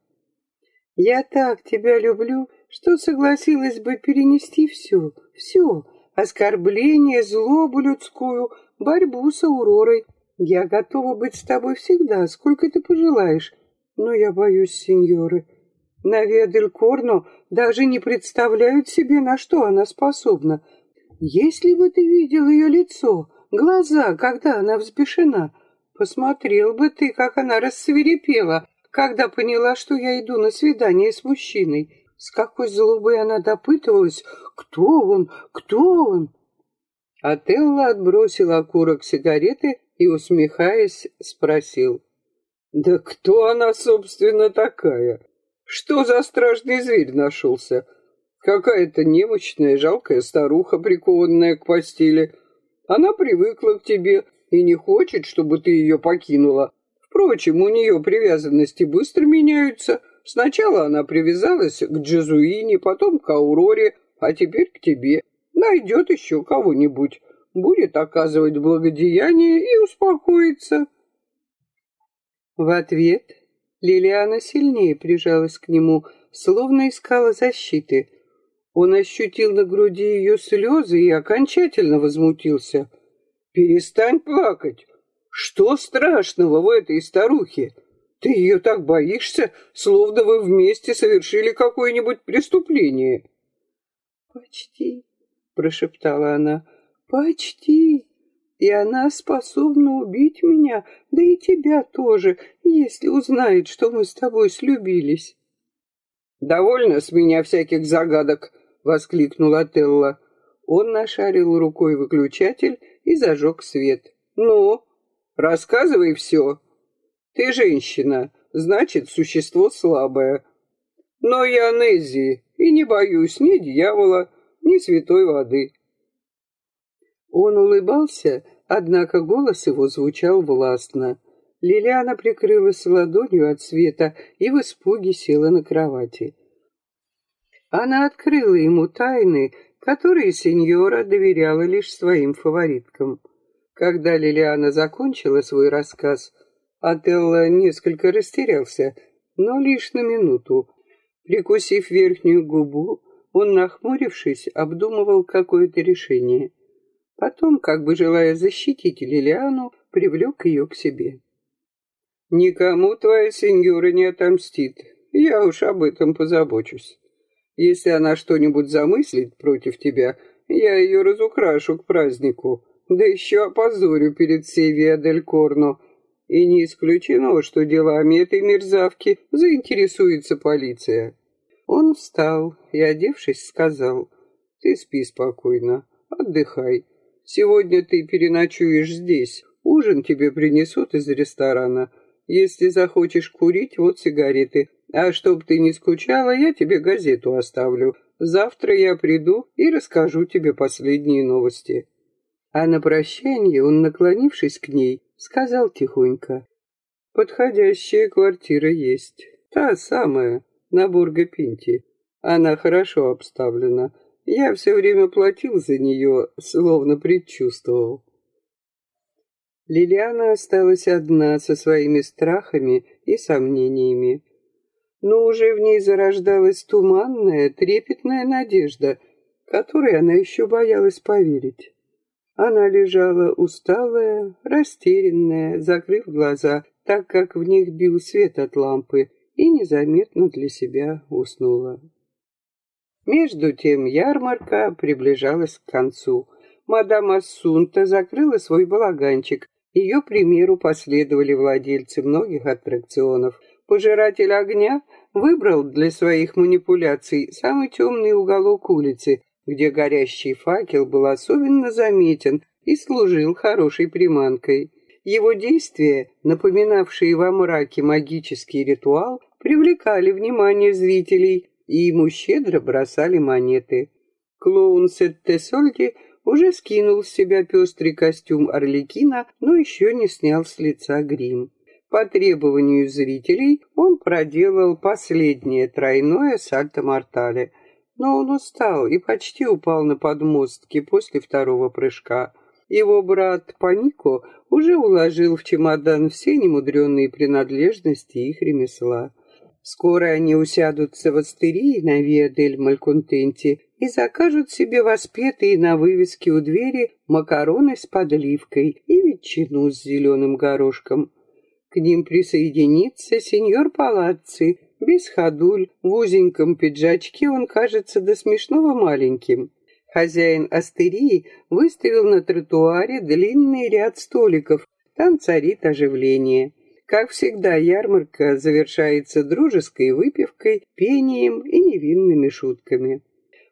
«Я так тебя люблю, что согласилась бы перенести все, все, оскорбление, злобу людскую, борьбу с Ауророй. Я готова быть с тобой всегда, сколько ты пожелаешь, но я боюсь сеньоры. Навия дель Корно даже не представляют себе, на что она способна. Если бы ты видел ее лицо, глаза, когда она взбешена, посмотрел бы ты, как она рассверепела, когда поняла, что я иду на свидание с мужчиной. С какой злобой она допытывалась, кто он, кто он. Отелло отбросил окурок сигареты и, усмехаясь, спросил. Да кто она, собственно, такая? Что за страшный зверь нашелся? Какая-то немощная, жалкая старуха, прикованная к постели. Она привыкла к тебе и не хочет, чтобы ты ее покинула. Впрочем, у нее привязанности быстро меняются. Сначала она привязалась к Джезуине, потом к Ауроре, а теперь к тебе. Найдет еще кого-нибудь, будет оказывать благодеяние и успокоится. В ответ Лилиана сильнее прижалась к нему, словно искала защиты. Он ощутил на груди ее слезы и окончательно возмутился. «Перестань плакать! Что страшного в этой старухе? Ты ее так боишься, словно вы вместе совершили какое-нибудь преступление!» «Почти», — прошептала она, — «почти!» И она способна убить меня, да и тебя тоже, если узнает, что мы с тобой слюбились». «Довольно с меня всяких загадок!» — воскликнул Отелло. Он нашарил рукой выключатель и зажег свет. «Ну, рассказывай все. Ты женщина, значит, существо слабое. Но я Нези и не боюсь ни дьявола, ни святой воды. Он улыбался, однако голос его звучал властно. Лилиана прикрылась ладонью от света и в испуге села на кровати. Она открыла ему тайны, которые сеньора доверяла лишь своим фавориткам. Когда Лилиана закончила свой рассказ, Отелло несколько растерялся, но лишь на минуту. Прикусив верхнюю губу, он, нахмурившись, обдумывал какое-то решение. Потом, как бы желая защитить Лилиану, привлек ее к себе. Никому твоя сеньора не отомстит. Я уж об этом позабочусь. Если она что-нибудь замыслит против тебя, я ее разукрашу к празднику, да еще опозорю перед всей Виадель Корно. И не исключено, что делами этой мерзавки заинтересуется полиция. Он встал и, одевшись, сказал, «Ты спи спокойно, отдыхай. Сегодня ты переночуешь здесь, ужин тебе принесут из ресторана. Если захочешь курить, вот сигареты. А чтоб ты не скучала, я тебе газету оставлю. Завтра я приду и расскажу тебе последние новости». А на прощание он, наклонившись к ней, сказал тихонько, «Подходящая квартира есть. Та самая, на Бурго-Пинти. Она хорошо обставлена. Я все время платил за нее, словно предчувствовал». Лилиана осталась одна со своими страхами и сомнениями. Но уже в ней зарождалась туманная, трепетная надежда, которой она еще боялась поверить. Она лежала усталая, растерянная, закрыв глаза, так как в них бил свет от лампы, и незаметно для себя уснула. Между тем ярмарка приближалась к концу. Мадам Ассунта закрыла свой балаганчик. Ее примеру последовали владельцы многих аттракционов. Пожиратель огня выбрал для своих манипуляций самый темный уголок улицы, где горящий факел был особенно заметен и служил хорошей приманкой. Его действия, напоминавшие во мраке магический ритуал, привлекали внимание зрителей, и ему щедро бросали монеты. Клоун Сеттесольди уже скинул с себя пестрый костюм Орликина, но еще не снял с лица грим. По требованию зрителей он проделал последнее тройное сальто-мортале — но он устал и почти упал на подмостки после второго прыжка. Его брат Панико уже уложил в чемодан все немудренные принадлежности их ремесла. Скоро они усядутся в астерии на Виа-дель Мальконтенте и закажут себе воспетые на вывеске у двери макароны с подливкой и ветчину с зеленым горошком. К ним присоединится сеньор Палацци, без ходуль, в узеньком пиджачке он кажется до смешного маленьким. Хозяин астерии выставил на тротуаре длинный ряд столиков. Там царит оживление. Как всегда, ярмарка завершается дружеской выпивкой, пением и невинными шутками.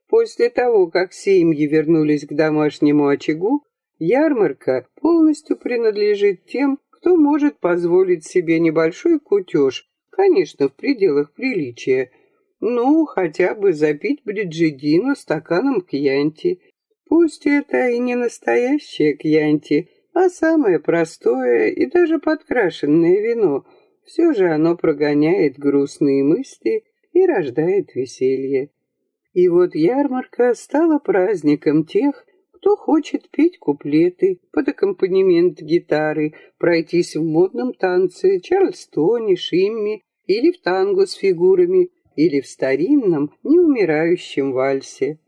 После того, как семьи вернулись к домашнему очагу, ярмарка полностью принадлежит тем, кто может позволить себе небольшой кутеж Конечно, в пределах приличия. Ну, хотя бы запить Бриджидину стаканом кьянти. Пусть это и не настоящее кьянти, а самое простое и даже подкрашенное вино. Все же оно прогоняет грустные мысли и рождает веселье. И вот ярмарка стала праздником тех, кто хочет петь куплеты под аккомпанемент гитары, пройтись в модном танце, чарльстоне, шимме или в танго с фигурами, или в старинном, неумирающем вальсе.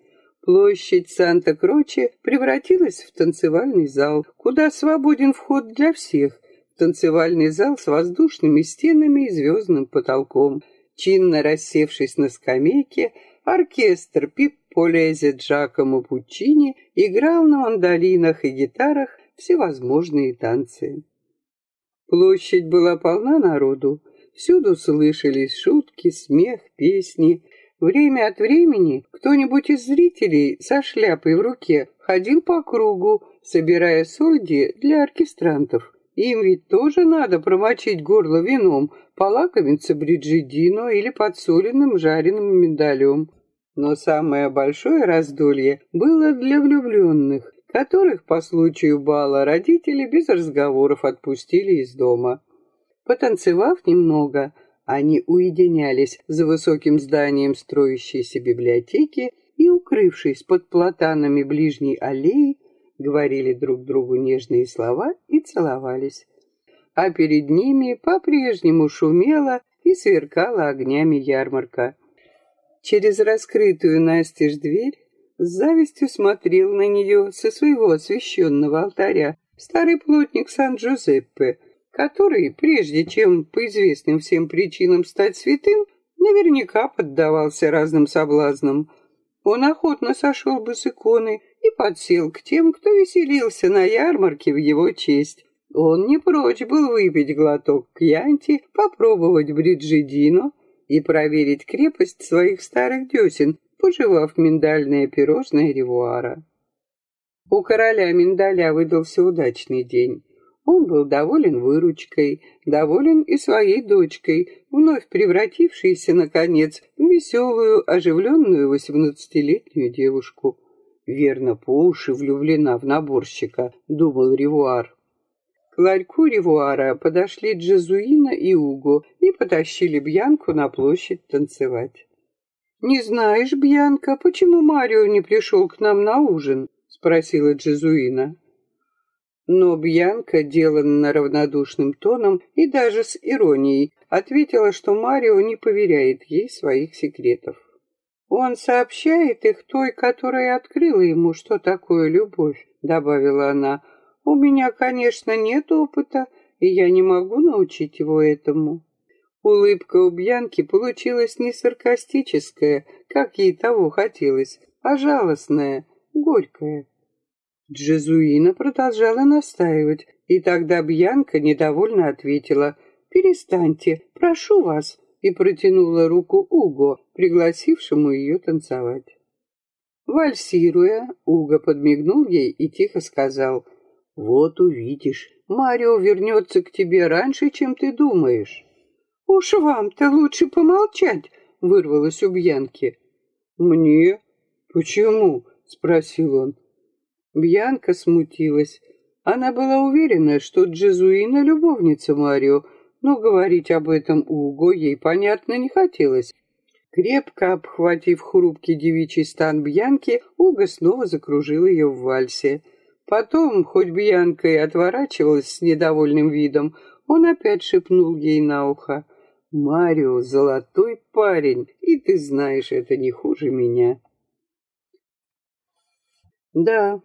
Площадь Санта-Кроче превратилась в танцевальный зал, куда свободен вход для всех. Танцевальный зал с воздушными стенами и звездным потолком. Чинно рассевшись на скамейке, оркестр Пипполезе Джакомо Пуччини играл на мандолинах и гитарах всевозможные танцы. Площадь была полна народу. Всюду слышались шутки, смех, песни. Время от времени кто-нибудь из зрителей со шляпой в руке ходил по кругу, собирая сольди для оркестрантов. Им ведь тоже надо промочить горло вином, полакомиться бриджидино или подсоленным жареным миндалем. Но самое большое раздолье было для влюбленных, которых по случаю бала родители без разговоров отпустили из дома. Потанцевав немного, они уединялись за высоким зданием строящейся библиотеки и, укрывшись под платанами ближней аллеи, говорили друг другу нежные слова и целовались. А перед ними по-прежнему шумела и сверкала огнями ярмарка. Через раскрытую настежь дверь с завистью смотрел на нее со своего освященного алтаря старый плотник Сан-Джузеппе, который, прежде чем по известным всем причинам стать святым, наверняка поддавался разным соблазнам. Он охотно сошел бы с иконы и подсел к тем, кто веселился на ярмарке в его честь. Он не прочь был выпить глоток кьянти, попробовать бриджидину и проверить крепость своих старых десен, пожевав миндальное пирожное ревуара. У короля миндаля выдался удачный день. Он был доволен выручкой, доволен и своей дочкой, вновь превратившейся, наконец, в веселую, оживленную восемнадцатилетнюю девушку. Верно, по уши влюблена в наборщика, думал Ревуар. К ларьку Ревуара подошли Джезуина и Уго и потащили Бьянку на площадь танцевать. «Не знаешь, Бьянка, почему Марио не пришел к нам на ужин?» — спросила Джезуина. Но Бьянка, деланно равнодушным тоном и даже с иронией, ответила, что Марио не поверяет ей своих секретов. «Он сообщает их той, которая открыла ему, что такое любовь», — добавила она. «У меня, конечно, нет опыта, и я не могу научить его этому». Улыбка у Бьянки получилась не саркастическая, как ей того хотелось, а жалостная, горькая. Джезуина продолжала настаивать, и тогда Бьянка недовольно ответила «Перестаньте, прошу вас», и протянула руку Уго, пригласившему ее танцевать. Вальсируя, Уго подмигнул ей и тихо сказал «Вот увидишь, Марио вернется к тебе раньше, чем ты думаешь». «Уж вам-то лучше помолчать», — вырвалось у Бьянки. «Мне? Почему?» — спросил он. Бьянка смутилась. Она была уверена, что Джезуина — любовница Марио, но говорить об этом Уго ей, понятно, не хотелось. Крепко обхватив хрупкий девичий стан Бьянки, Уго снова закружил ее в вальсе. Потом, хоть Бьянка и отворачивалась с недовольным видом, он опять шепнул ей на ухо. «Марио — золотой парень, и ты знаешь, это не хуже меня». Да,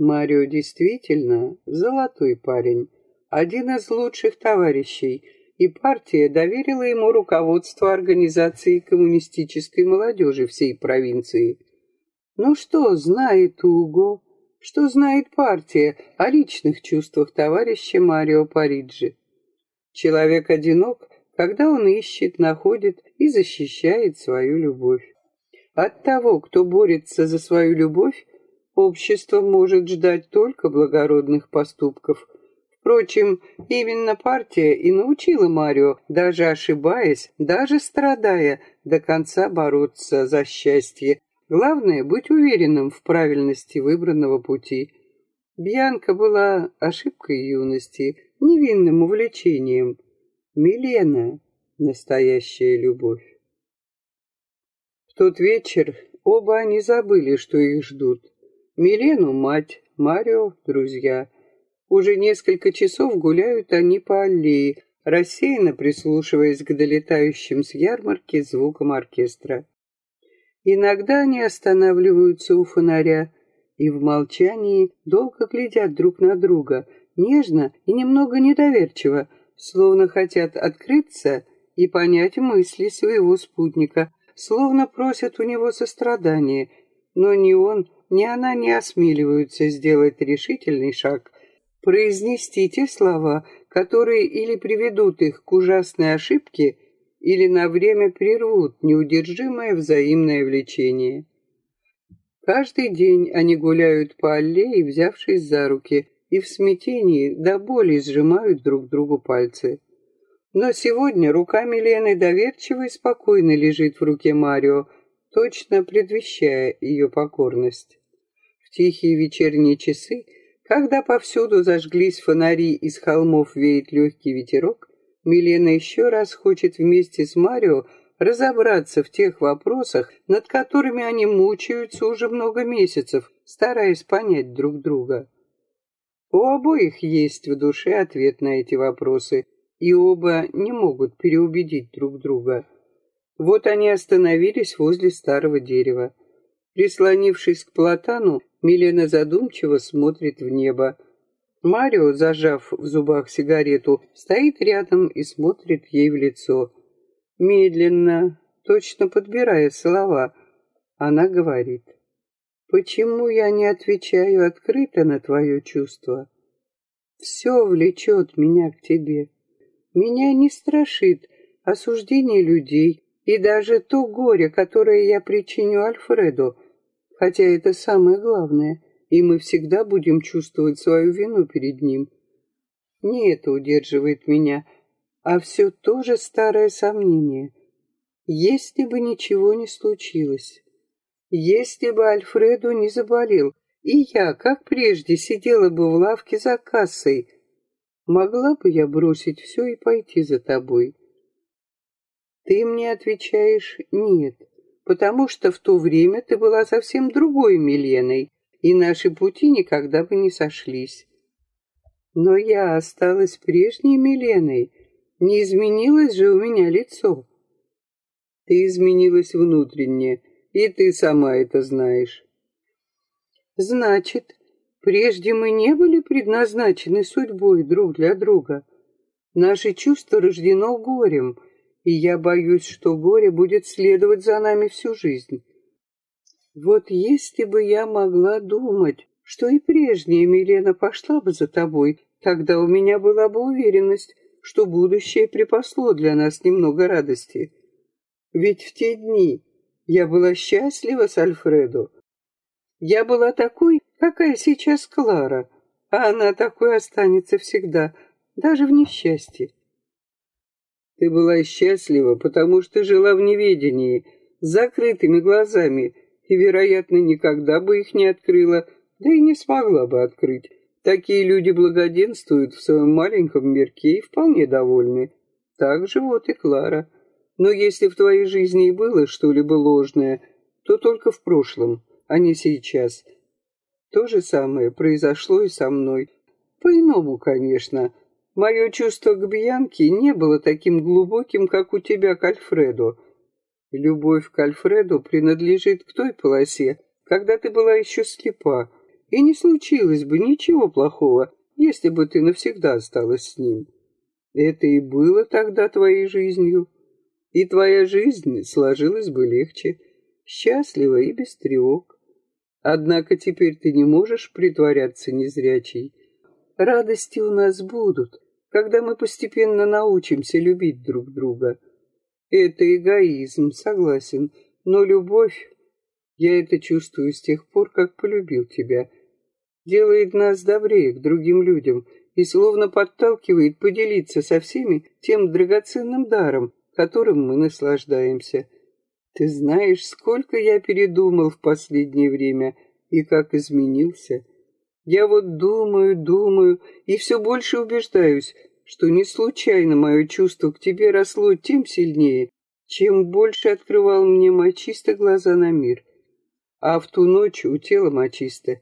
Марио действительно золотой парень, один из лучших товарищей, и партия доверила ему руководство организации коммунистической молодежи всей провинции. Но что знает Уго, что знает партия о личных чувствах товарища Марио Париджи? Человек одинок, когда он ищет, находит и защищает свою любовь. От того, кто борется за свою любовь, Общество может ждать только благородных поступков. Впрочем, именно партия и научила Марио, даже ошибаясь, даже страдая, до конца бороться за счастье. Главное — быть уверенным в правильности выбранного пути. Бьянка была ошибкой юности, невинным увлечением. Милена — настоящая любовь. В тот вечер оба они забыли, что их ждут. Милену мать, Марио друзья. Уже несколько часов гуляют они по аллее, рассеянно прислушиваясь к долетающим с ярмарки звукам оркестра. Иногда они останавливаются у фонаря и в молчании долго глядят друг на друга, нежно и немного недоверчиво, словно хотят открыться и понять мысли своего спутника, словно просят у него сострадания, но ни он, ни она не осмеливаются сделать решительный шаг, произнести те слова, которые или приведут их к ужасной ошибке, или на время прервут неудержимое взаимное влечение. Каждый день они гуляют по аллее, взявшись за руки, и в смятении до боли сжимают друг другу пальцы. Но сегодня рука Милены доверчиво и спокойно лежит в руке Марио, точно предвещая ее покорность тихие вечерние часы, когда повсюду зажглись фонари и с холмов веет легкий ветерок, Милена еще раз хочет вместе с Марио разобраться в тех вопросах, над которыми они мучаются уже много месяцев, стараясь понять друг друга. У обоих есть в душе ответ на эти вопросы, и оба не могут переубедить друг друга. Вот они остановились возле старого дерева. Прислонившись к платану, Милена задумчиво смотрит в небо. Марио, зажав в зубах сигарету, стоит рядом и смотрит ей в лицо. Медленно, точно подбирая слова, она говорит. «Почему я не отвечаю открыто на твое чувство? Все влечет меня к тебе. Меня не страшит осуждение людей и даже то горе, которое я причиню Альфреду, хотя это самое главное, и мы всегда будем чувствовать свою вину перед ним. Не это удерживает меня, а все то же старое сомнение. Если бы ничего не случилось, если бы Альфреду не заболел, и я, как прежде, сидела бы в лавке за кассой, могла бы я бросить все и пойти за тобой? Ты мне отвечаешь «нет», потому что в то время ты была совсем другой Миленой, и наши пути никогда бы не сошлись. Но я осталась прежней Миленой, не изменилось же у меня лицо. Ты изменилась внутренне, и ты сама это знаешь. Значит, прежде мы не были предназначены судьбой друг для друга. Наше чувство рождено горем, и я боюсь, что горе будет следовать за нами всю жизнь. Вот если бы я могла думать, что и прежняя Милена пошла бы за тобой, тогда у меня была бы уверенность, что будущее припасло для нас немного радости. Ведь в те дни я была счастлива с Альфредо. Я была такой, какая сейчас Клара, а она такой останется всегда, даже в несчастье. Ты была счастлива, потому что жила в неведении, с закрытыми глазами, и, вероятно, никогда бы их не открыла, да и не смогла бы открыть. Такие люди благоденствуют в своем маленьком мирке и вполне довольны. Так же вот и Клара. Но если в твоей жизни и было что-либо ложное, то только в прошлом, а не сейчас. То же самое произошло и со мной. По-иному, конечно. Мое чувство к Бьянке не было таким глубоким, как у тебя к Альфреду. Любовь к Альфреду принадлежит к той полосе, когда ты была еще слепа, и не случилось бы ничего плохого, если бы ты навсегда осталась с ним. Это и было тогда твоей жизнью, и твоя жизнь сложилась бы легче, счастливо и без тревог. Однако теперь ты не можешь притворяться незрячей. Радости у нас будут, когда мы постепенно научимся любить друг друга. Это эгоизм, согласен, но любовь, я это чувствую с тех пор, как полюбил тебя, делает нас добрее к другим людям и словно подталкивает поделиться со всеми тем драгоценным даром, которым мы наслаждаемся. Ты знаешь, сколько я передумал в последнее время и как изменился. Я вот думаю, думаю и все больше убеждаюсь, что не случайно мое чувство к тебе росло тем сильнее, чем больше открывал мне мочисто глаза на мир. А в ту ночь у тела мочисто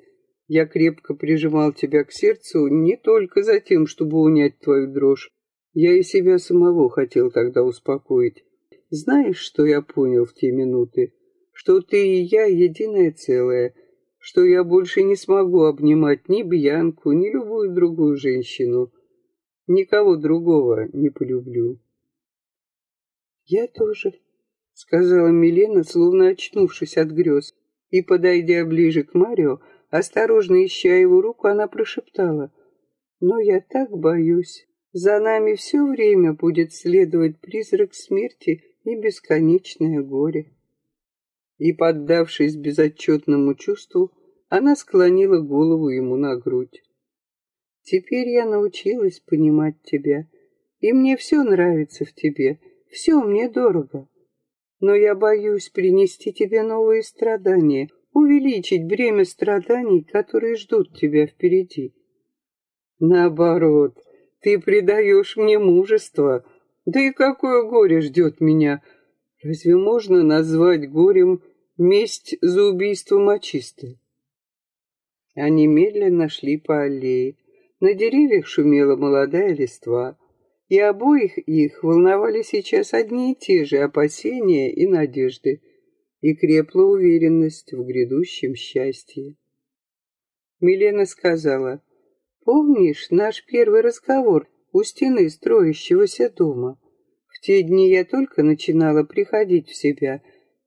я крепко прижимал тебя к сердцу не только за тем, чтобы унять твою дрожь. Я и себя самого хотел тогда успокоить. Знаешь, что я понял в те минуты? Что ты и я единое целое, что я больше не смогу обнимать ни Бьянку, ни любую другую женщину. Никого другого не полюблю. Я тоже, сказала Милена, словно очнувшись от грез, и, подойдя ближе к Марио, осторожно ища его руку, она прошептала, «Но я так боюсь. За нами все время будет следовать призрак смерти и бесконечное горе». И, поддавшись безотчетному чувству, она склонила голову ему на грудь. Теперь я научилась понимать тебя, и мне все нравится в тебе, все мне дорого. Но я боюсь принести тебе новые страдания, увеличить бремя страданий, которые ждут тебя впереди. Наоборот, ты придаешь мне мужество. Да и какое горе ждет меня? Разве можно назвать горем месть за убийство мочистой? Они медленно шли по аллее. На деревьях шумела молодая листва, и обоих их волновали сейчас одни и те же опасения и надежды, и крепла уверенность в грядущем счастье. Милена сказала, Помнишь наш первый разговор у стены строящегося дома? В те дни я только начинала приходить в себя.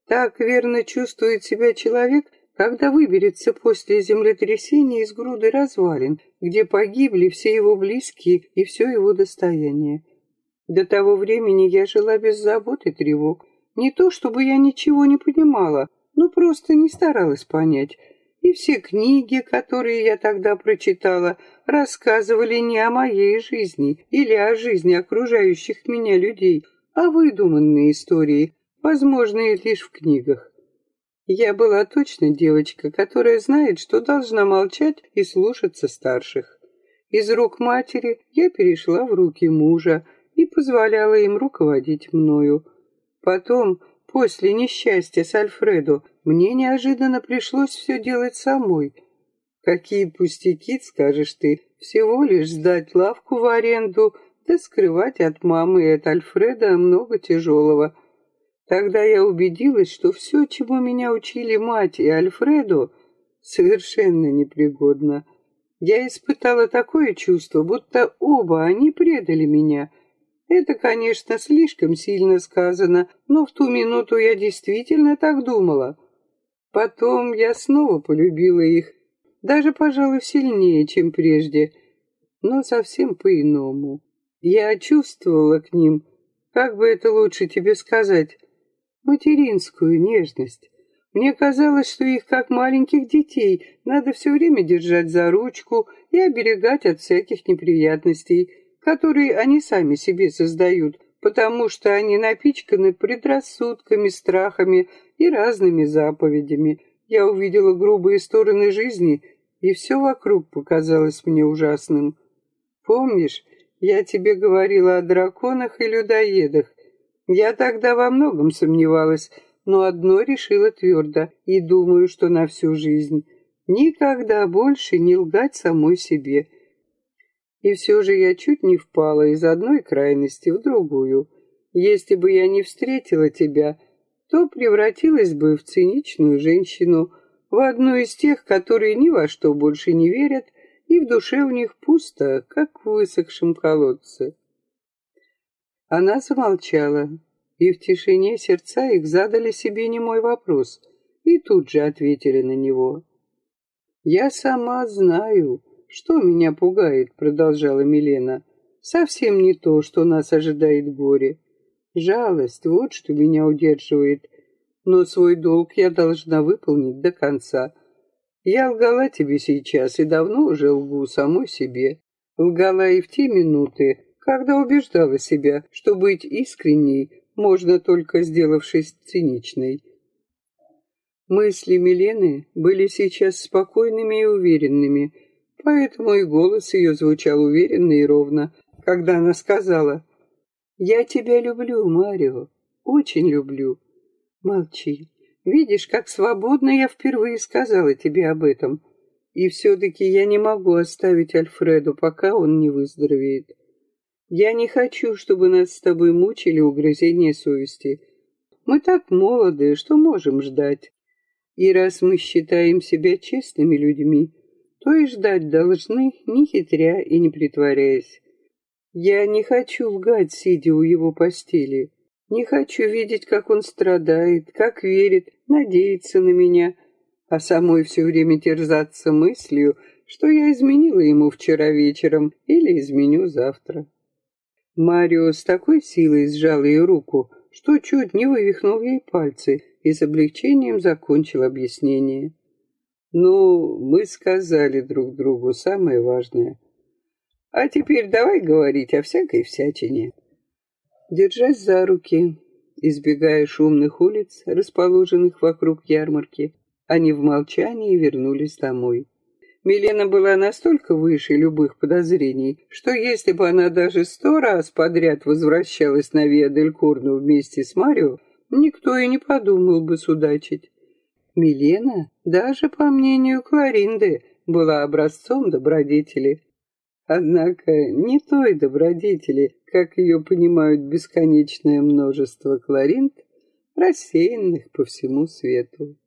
Так верно чувствует себя человек, когда выберется после землетрясения из груды развалин, где погибли все его близкие и все его достояние. До того времени я жила без забот и тревог. Не то, чтобы я ничего не понимала, но просто не старалась понять. И все книги, которые я тогда прочитала, рассказывали не о моей жизни или о жизни окружающих меня людей, а выдуманные истории, возможные лишь в книгах. Я была точно девочка, которая знает, что должна молчать и слушаться старших. Из рук матери я перешла в руки мужа и позволяла им руководить мною. Потом, после несчастья с Альфредо, мне неожиданно пришлось все делать самой. Какие пустяки, скажешь ты, всего лишь сдать лавку в аренду, да скрывать от мамы и от Альфреда много тяжелого – Тогда я убедилась, что все, чему меня учили мать и Альфредо, совершенно непригодно. Я испытала такое чувство, будто оба они предали меня. Это, конечно, слишком сильно сказано, но в ту минуту я действительно так думала. Потом я снова полюбила их, даже, пожалуй, сильнее, чем прежде, но совсем по-иному. Я чувствовала к ним, как бы это лучше тебе сказать, материнскую нежность. Мне казалось, что их, как маленьких детей, надо все время держать за ручку и оберегать от всяких неприятностей, которые они сами себе создают, потому что они напичканы предрассудками, страхами и разными заповедями. Я увидела грубые стороны жизни, и все вокруг показалось мне ужасным. Помнишь, я тебе говорила о драконах и людоедах, я тогда во многом сомневалась, но одно решила твердо и думаю, что на всю жизнь. Никогда больше не лгать самой себе. И все же я чуть не впала из одной крайности в другую. Если бы я не встретила тебя, то превратилась бы в циничную женщину, в одну из тех, которые ни во что больше не верят, и в душе у них пусто, как в высохшем колодце. Она замолчала, и в тишине сердца их задали себе немой вопрос, и тут же ответили на него. «Я сама знаю, что меня пугает», — продолжала Милена. «Совсем не то, что нас ожидает горе. Жалость — вот что меня удерживает, но свой долг я должна выполнить до конца. Я лгала тебе сейчас и давно уже лгу самой себе. Лгала и в те минуты, когда убеждала себя, что быть искренней можно только сделавшись циничной. Мысли Милены были сейчас спокойными и уверенными, поэтому и голос ее звучал уверенно и ровно, когда она сказала «Я тебя люблю, Марио, очень люблю». Молчи. Видишь, как свободно я впервые сказала тебе об этом. И все-таки я не могу оставить Альфреду, пока он не выздоровеет. Я не хочу, чтобы нас с тобой мучили угрызения совести. Мы так молоды, что можем ждать. И раз мы считаем себя честными людьми, то и ждать должны, не хитря и не притворяясь. Я не хочу лгать, сидя у его постели. Не хочу видеть, как он страдает, как верит, надеется на меня, а самой все время терзаться мыслью, что я изменила ему вчера вечером или изменю завтра. Марио с такой силой сжал ее руку, что чуть не вывихнул ей пальцы и с облегчением закончил объяснение. «Ну, мы сказали друг другу самое важное. А теперь давай говорить о всякой всячине». Держась за руки, избегая шумных улиц, расположенных вокруг ярмарки, они в молчании вернулись домой. Милена была настолько выше любых подозрений, что если бы она даже сто раз подряд возвращалась на Виаделькурну вместе с Марио, никто и не подумал бы судачить. Милена, даже по мнению Кларинды, была образцом добродетели. Однако не той добродетели, как ее понимают бесконечное множество Кларинд, рассеянных по всему свету.